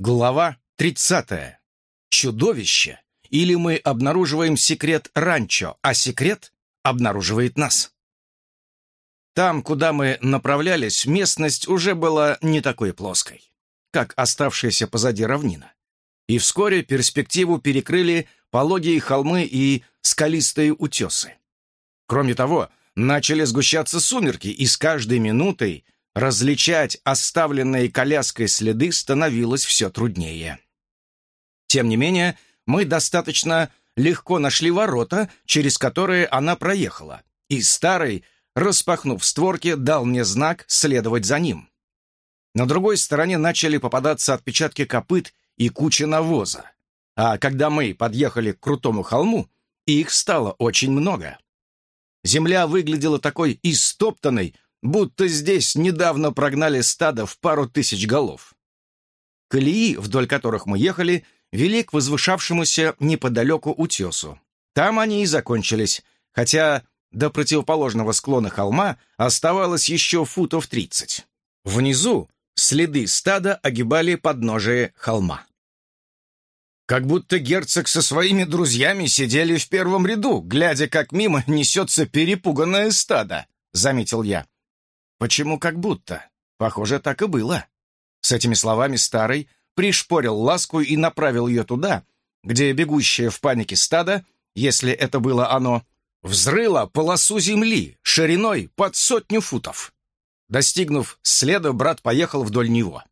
Глава 30. Чудовище. Или мы обнаруживаем секрет ранчо, а секрет обнаруживает нас. Там, куда мы направлялись, местность уже была не такой плоской, как оставшаяся позади равнина. И вскоре перспективу перекрыли пологие холмы и скалистые утесы. Кроме того, начали сгущаться сумерки, и с каждой минутой Различать оставленные коляской следы становилось все труднее. Тем не менее, мы достаточно легко нашли ворота, через которые она проехала, и старый, распахнув створки, дал мне знак следовать за ним. На другой стороне начали попадаться отпечатки копыт и куча навоза. А когда мы подъехали к крутому холму, их стало очень много. Земля выглядела такой истоптанной, будто здесь недавно прогнали стадо в пару тысяч голов. Колеи, вдоль которых мы ехали, вели к возвышавшемуся неподалеку утесу. Там они и закончились, хотя до противоположного склона холма оставалось еще футов тридцать. Внизу следы стада огибали подножие холма. Как будто герцог со своими друзьями сидели в первом ряду, глядя, как мимо несется перепуганное стадо, — заметил я. Почему как будто? Похоже, так и было. С этими словами старый пришпорил ласку и направил ее туда, где бегущее в панике стадо, если это было оно, взрыло полосу земли шириной под сотню футов. Достигнув следа, брат поехал вдоль него.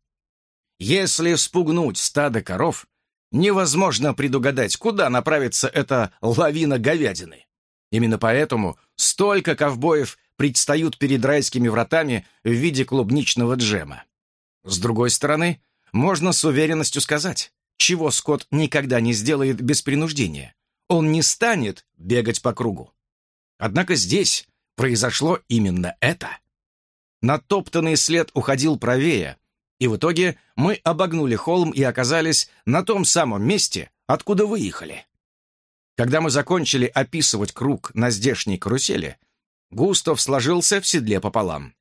Если спугнуть стадо коров, невозможно предугадать, куда направится эта лавина говядины. Именно поэтому столько ковбоев предстают перед райскими вратами в виде клубничного джема. С другой стороны, можно с уверенностью сказать, чего Скотт никогда не сделает без принуждения. Он не станет бегать по кругу. Однако здесь произошло именно это. Натоптанный след уходил правее, и в итоге мы обогнули холм и оказались на том самом месте, откуда выехали. Когда мы закончили описывать круг на здешней карусели, Густав сложился в седле пополам.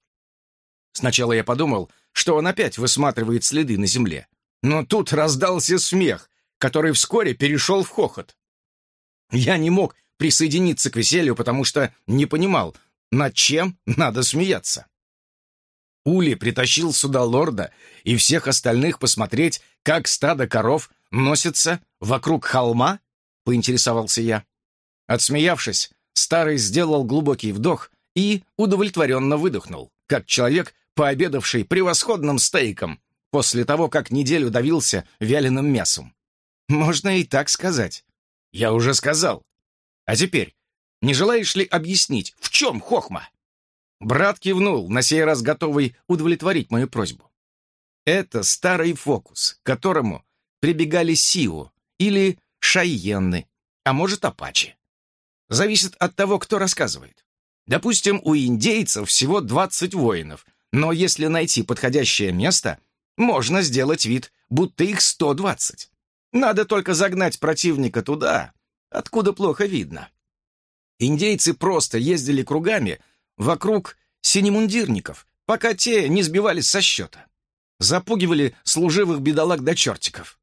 Сначала я подумал, что он опять высматривает следы на земле. Но тут раздался смех, который вскоре перешел в хохот. Я не мог присоединиться к веселью, потому что не понимал, над чем надо смеяться. Ули притащил сюда лорда и всех остальных посмотреть, как стадо коров носится вокруг холма, поинтересовался я. Отсмеявшись, Старый сделал глубокий вдох и удовлетворенно выдохнул, как человек, пообедавший превосходным стейком после того, как неделю давился вяленым мясом. Можно и так сказать. Я уже сказал. А теперь, не желаешь ли объяснить, в чем хохма? Брат кивнул, на сей раз готовый удовлетворить мою просьбу. Это старый фокус, к которому прибегали Сиу или Шайенны, а может, Апачи. Зависит от того, кто рассказывает. Допустим, у индейцев всего 20 воинов, но если найти подходящее место, можно сделать вид, будто их 120. Надо только загнать противника туда, откуда плохо видно. Индейцы просто ездили кругами вокруг синемундирников, пока те не сбивались со счета. Запугивали служивых бедолаг до чертиков.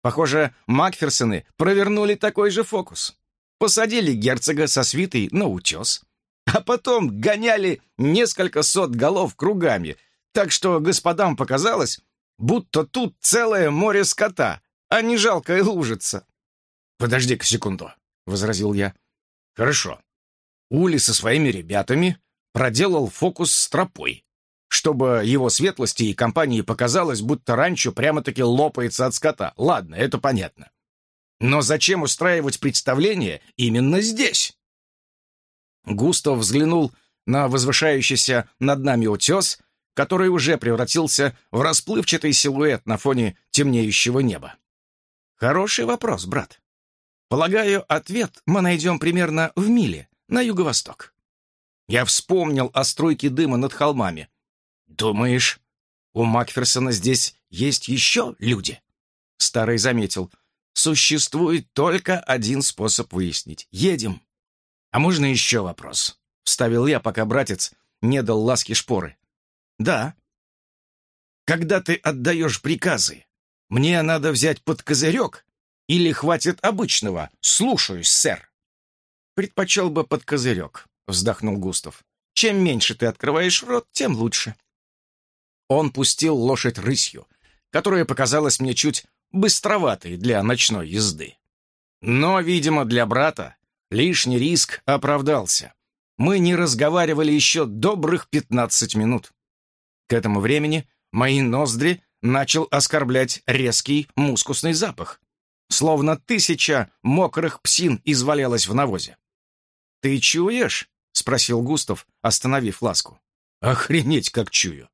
Похоже, Макферсоны провернули такой же фокус посадили герцога со свитой на утес, а потом гоняли несколько сот голов кругами, так что господам показалось, будто тут целое море скота, а не жалкая лужица. «Подожди-ка секунду», — возразил я. «Хорошо. Ули со своими ребятами проделал фокус с тропой, чтобы его светлости и компании показалось, будто ранчо прямо-таки лопается от скота. Ладно, это понятно. Но зачем устраивать представление именно здесь? Густав взглянул на возвышающийся над нами утес, который уже превратился в расплывчатый силуэт на фоне темнеющего неба. Хороший вопрос, брат. Полагаю, ответ мы найдем примерно в миле, на юго-восток. Я вспомнил о струйке дыма над холмами. Думаешь, у Макферсона здесь есть еще люди? Старый заметил. Существует только один способ выяснить. Едем. А можно еще вопрос? Вставил я, пока братец не дал ласки шпоры. Да. Когда ты отдаешь приказы, Мне надо взять под козырек или хватит обычного? Слушаюсь, сэр. Предпочел бы под козырек, вздохнул Густав. Чем меньше ты открываешь рот, тем лучше. Он пустил лошадь рысью, которая показалась мне чуть быстроватой для ночной езды. Но, видимо, для брата лишний риск оправдался. Мы не разговаривали еще добрых пятнадцать минут. К этому времени мои ноздри начал оскорблять резкий мускусный запах, словно тысяча мокрых псин извалялась в навозе. «Ты чуешь?» — спросил Густав, остановив ласку. «Охренеть, как чую!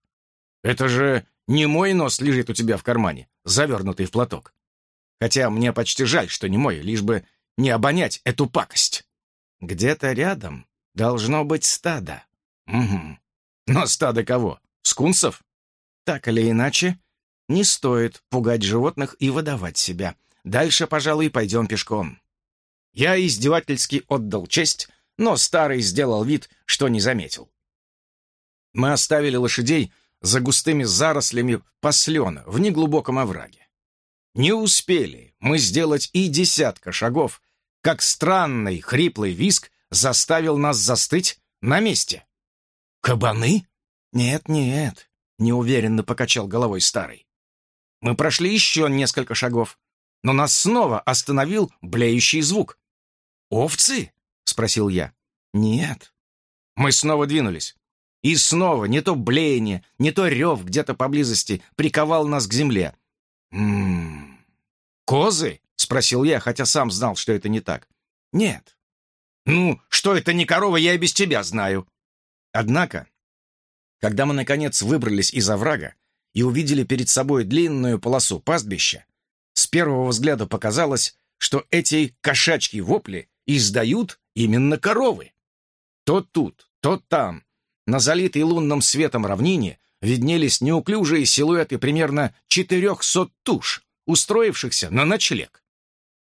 Это же не мой нос лежит у тебя в кармане, завернутый в платок. Хотя мне почти жаль, что не мой, лишь бы не обонять эту пакость. Где-то рядом должно быть стадо. Угу. Но стадо кого? Скунсов? Так или иначе, не стоит пугать животных и выдавать себя. Дальше, пожалуй, пойдем пешком. Я издевательски отдал честь, но старый сделал вид, что не заметил. Мы оставили лошадей за густыми зарослями послена в неглубоком овраге. Не успели мы сделать и десятка шагов, как странный хриплый виск заставил нас застыть на месте. «Кабаны?» «Нет, нет», — неуверенно покачал головой старый. Мы прошли еще несколько шагов, но нас снова остановил блеющий звук. «Овцы?» — спросил я. «Нет». Мы снова двинулись. И снова не то блеяние, не то рев где-то поблизости приковал нас к земле. «М-м-м... Козы?» — спросил я, хотя сам знал, что это не так. «Нет». «Ну, что это не корова, я и без тебя знаю». Однако, когда мы, наконец, выбрались из оврага и увидели перед собой длинную полосу пастбища, с первого взгляда показалось, что эти кошачьи вопли издают именно коровы. То тут, то там, на залитой лунным светом равнине виднелись неуклюжие силуэты примерно четырехсот туш, устроившихся на ночлег.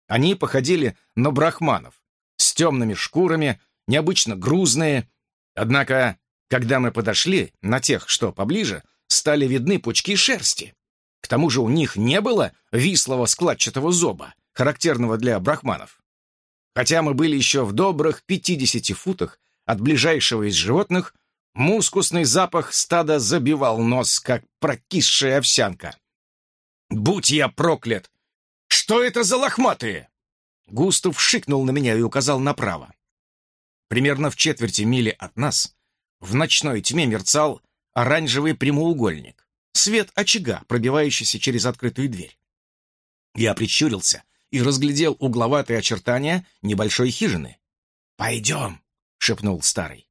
Они походили на брахманов, с темными шкурами, необычно грузные. Однако, когда мы подошли, на тех, что поближе, стали видны пучки шерсти. К тому же у них не было вислого складчатого зоба, характерного для брахманов. Хотя мы были еще в добрых 50 футах от ближайшего из животных, Мускусный запах стада забивал нос, как прокисшая овсянка. «Будь я проклят! Что это за лохматые?» Густав шикнул на меня и указал направо. Примерно в четверти мили от нас в ночной тьме мерцал оранжевый прямоугольник, свет очага, пробивающийся через открытую дверь. Я прищурился и разглядел угловатые очертания небольшой хижины. «Пойдем», — шепнул старый.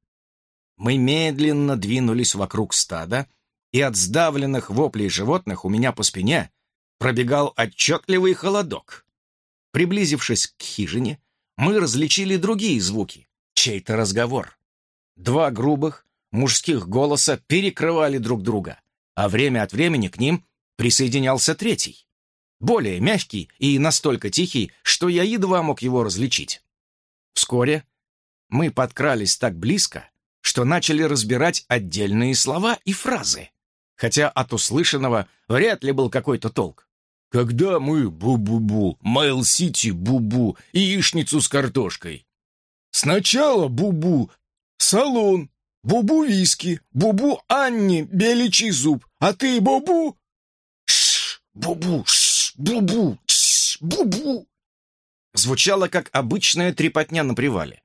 Мы медленно двинулись вокруг стада, и от сдавленных воплей животных у меня по спине пробегал отчетливый холодок. Приблизившись к хижине, мы различили другие звуки, чей-то разговор. Два грубых, мужских голоса перекрывали друг друга, а время от времени к ним присоединялся третий, более мягкий и настолько тихий, что я едва мог его различить. Вскоре мы подкрались так близко, что начали разбирать отдельные слова и фразы, хотя от услышанного вряд ли был какой-то толк. «Когда мы бу-бу-бу, Майлз-Сити бу-бу, яичницу с картошкой?» «Сначала бу-бу, салон, бу-бу виски, бу-бу Анне беличий зуб, а ты бу-бу?» «Шш, бу-бу, шш, бу-бу, шш, бу-бу!» Звучало, как обычная трепотня на привале.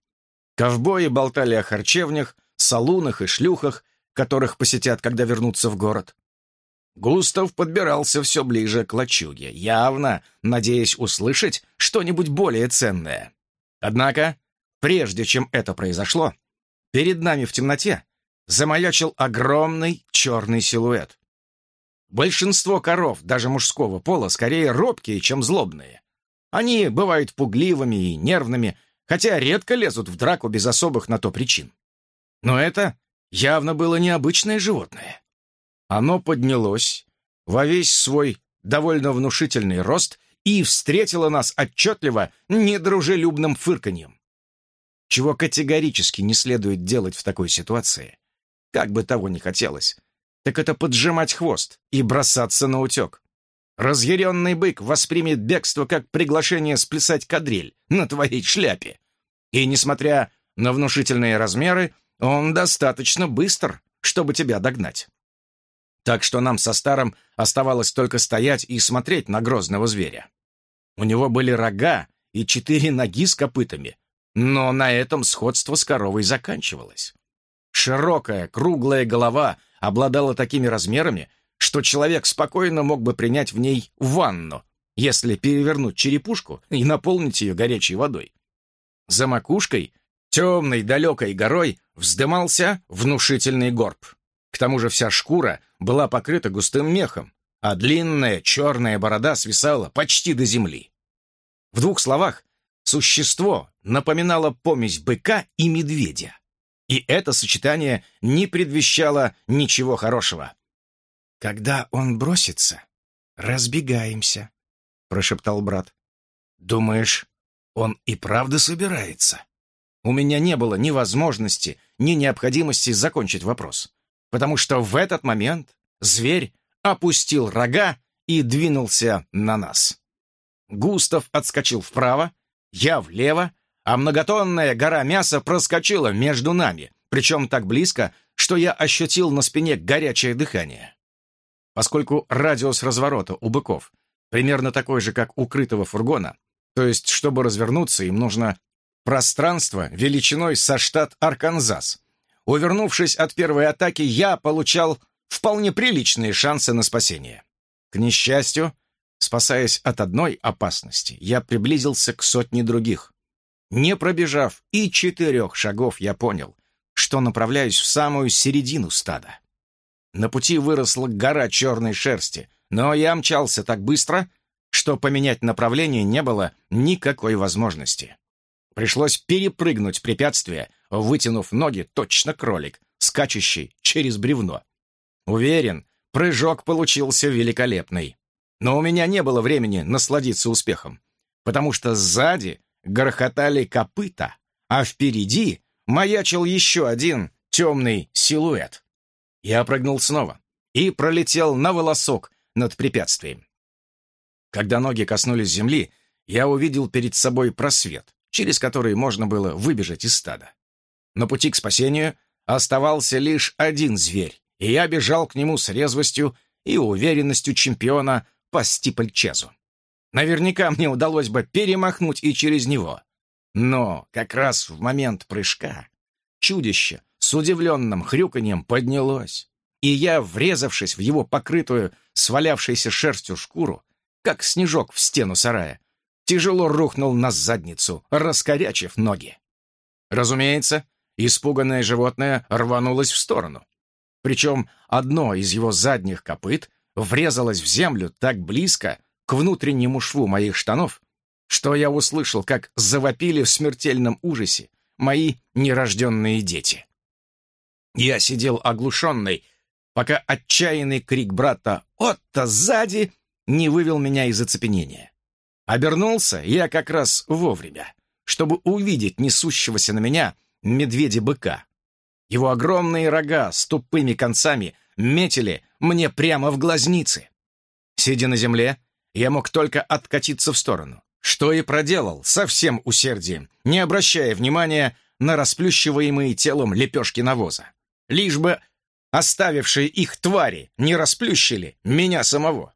Ковбои болтали о харчевнях, салунах и шлюхах, которых посетят, когда вернутся в город. Густав подбирался все ближе к лачуге, явно надеясь услышать что-нибудь более ценное. Однако, прежде чем это произошло, перед нами в темноте замаячил огромный черный силуэт. Большинство коров, даже мужского пола, скорее робкие, чем злобные. Они бывают пугливыми и нервными, хотя редко лезут в драку без особых на то причин. Но это явно было необычное животное. Оно поднялось во весь свой довольно внушительный рост и встретило нас отчетливо недружелюбным фырканьем. Чего категорически не следует делать в такой ситуации, как бы того ни хотелось, так это поджимать хвост и бросаться на утек. Разъяренный бык воспримет бегство как приглашение сплясать кадриль на твоей шляпе. И, несмотря на внушительные размеры, он достаточно быстр, чтобы тебя догнать. Так что нам со старым оставалось только стоять и смотреть на грозного зверя. У него были рога и четыре ноги с копытами, но на этом сходство с коровой заканчивалось. Широкая, круглая голова обладала такими размерами, что человек спокойно мог бы принять в ней ванну, если перевернуть черепушку и наполнить ее горячей водой. За макушкой, темной далекой горой, вздымался внушительный горб. К тому же вся шкура была покрыта густым мехом, а длинная черная борода свисала почти до земли. В двух словах, существо напоминало помесь быка и медведя. И это сочетание не предвещало ничего хорошего. «Когда он бросится, разбегаемся», — прошептал брат. «Думаешь, он и правда собирается?» У меня не было ни возможности, ни необходимости закончить вопрос, потому что в этот момент зверь опустил рога и двинулся на нас. Густав отскочил вправо, я влево, а многотонная гора мяса проскочила между нами, причем так близко, что я ощутил на спине горячее дыхание. Поскольку радиус разворота у быков примерно такой же, как у крытого фургона, то есть, чтобы развернуться, им нужно пространство величиной со штат Арканзас. Увернувшись от первой атаки, я получал вполне приличные шансы на спасение. К несчастью, спасаясь от одной опасности, я приблизился к сотне других. Не пробежав и четырех шагов, я понял, что направляюсь в самую середину стада. На пути выросла гора черной шерсти, но я мчался так быстро, что поменять направление не было никакой возможности. Пришлось перепрыгнуть препятствие, вытянув ноги точно кролик, скачущий через бревно. Уверен, прыжок получился великолепный. Но у меня не было времени насладиться успехом, потому что сзади грохотали копыта, а впереди маячил еще один темный силуэт. Я прыгнул снова и пролетел на волосок над препятствием. Когда ноги коснулись земли, я увидел перед собой просвет, через который можно было выбежать из стада. На пути к спасению оставался лишь один зверь, и я бежал к нему с резвостью и уверенностью чемпиона по стипольчезу. Наверняка мне удалось бы перемахнуть и через него. Но как раз в момент прыжка чудище с удивленным хрюканьем поднялось, и я, врезавшись в его покрытую свалявшейся шерстью шкуру, как снежок в стену сарая, тяжело рухнул на задницу, раскорячив ноги. Разумеется, испуганное животное рванулось в сторону. Причем одно из его задних копыт врезалось в землю так близко к внутреннему шву моих штанов, что я услышал, как завопили в смертельном ужасе мои нерожденные дети. Я сидел оглушенный, пока отчаянный крик брата «Отто сзади!» не вывел меня из оцепенения. Обернулся я как раз вовремя, чтобы увидеть несущегося на меня медведя-быка. Его огромные рога с тупыми концами метили мне прямо в глазницы. Сидя на земле, я мог только откатиться в сторону, что и проделал со всем усердием, не обращая внимания на расплющиваемые телом лепешки навоза. Лишь бы оставившие их твари не расплющили меня самого.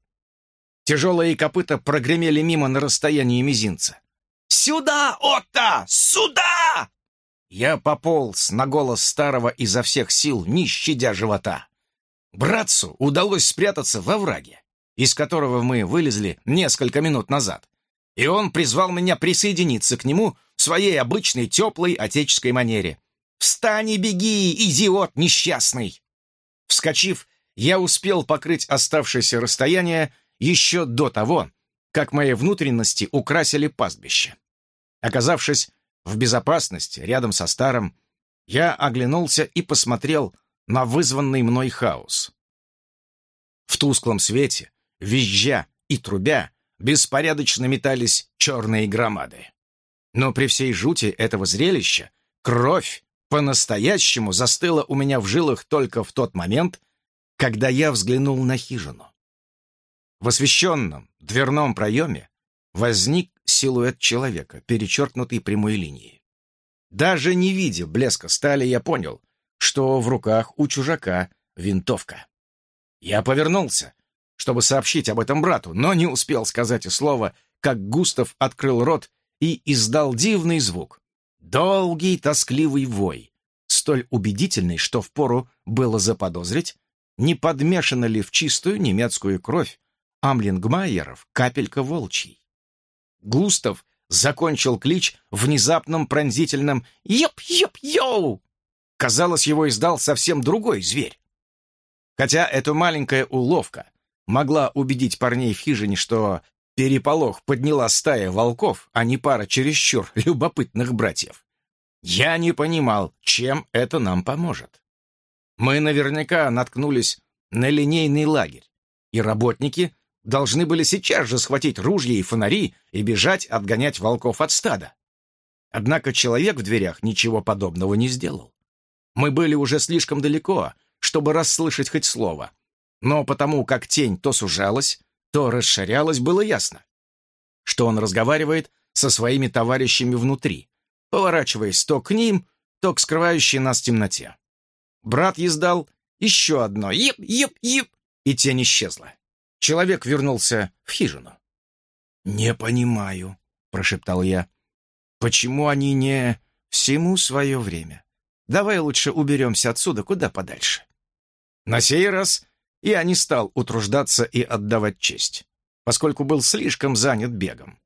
Тяжелые копыта прогремели мимо на расстоянии мизинца. «Сюда, Отто! Сюда!» Я пополз на голос старого изо всех сил, не щадя живота. Братцу удалось спрятаться во враге, из которого мы вылезли несколько минут назад, и он призвал меня присоединиться к нему в своей обычной теплой отеческой манере. «Встань и беги, идиот несчастный!» Вскочив, я успел покрыть оставшееся расстояние еще до того, как мои внутренности украсили пастбище. Оказавшись в безопасности, рядом со старым, я оглянулся и посмотрел на вызванный мной хаос. В тусклом свете, визжа и трубя, беспорядочно метались черные громады. Но при всей жути этого зрелища кровь по-настоящему застыла у меня в жилах только в тот момент, когда я взглянул на хижину. В освещенном дверном проеме возник силуэт человека, перечеркнутый прямой линией. Даже не видя блеска стали, я понял, что в руках у чужака винтовка. Я повернулся, чтобы сообщить об этом брату, но не успел сказать и слова, как Густав открыл рот и издал дивный звук. Долгий тоскливый вой, столь убедительный, что впору было заподозрить, не подмешана ли в чистую немецкую кровь Амлингмайеров капелька волчьей. Густав закончил клич внезапным пронзительным «Ёп-ёп-йоу!». Казалось, его издал совсем другой зверь. Хотя эта маленькая уловка могла убедить парней в хижине, что переполох подняла стая волков, а не пара чересчур любопытных братьев. Я не понимал, чем это нам поможет. Мы наверняка наткнулись на линейный лагерь, и работники должны были сейчас же схватить ружья и фонари и бежать отгонять волков от стада. Однако человек в дверях ничего подобного не сделал. Мы были уже слишком далеко, чтобы расслышать хоть слово. Но потому как тень то сужалась, то расширялась, было ясно, что он разговаривает со своими товарищами внутри, поворачиваясь то к ним, то к скрывающей нас темноте. Брат издал еще одно «Еп-еп-еп», и тень исчезла. Человек вернулся в хижину. «Не понимаю», — прошептал я. «Почему они не...» «Всему свое время. Давай лучше уберемся отсюда куда подальше». На сей раз я не стал утруждаться и отдавать честь, поскольку был слишком занят бегом.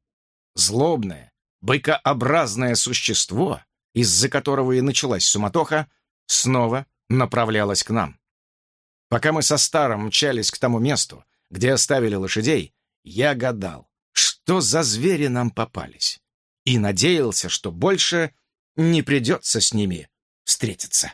Злобное, быкообразное существо, из-за которого и началась суматоха, снова направлялось к нам. Пока мы со Старом мчались к тому месту, где оставили лошадей, я гадал, что за звери нам попались, и надеялся, что больше не придется с ними встретиться.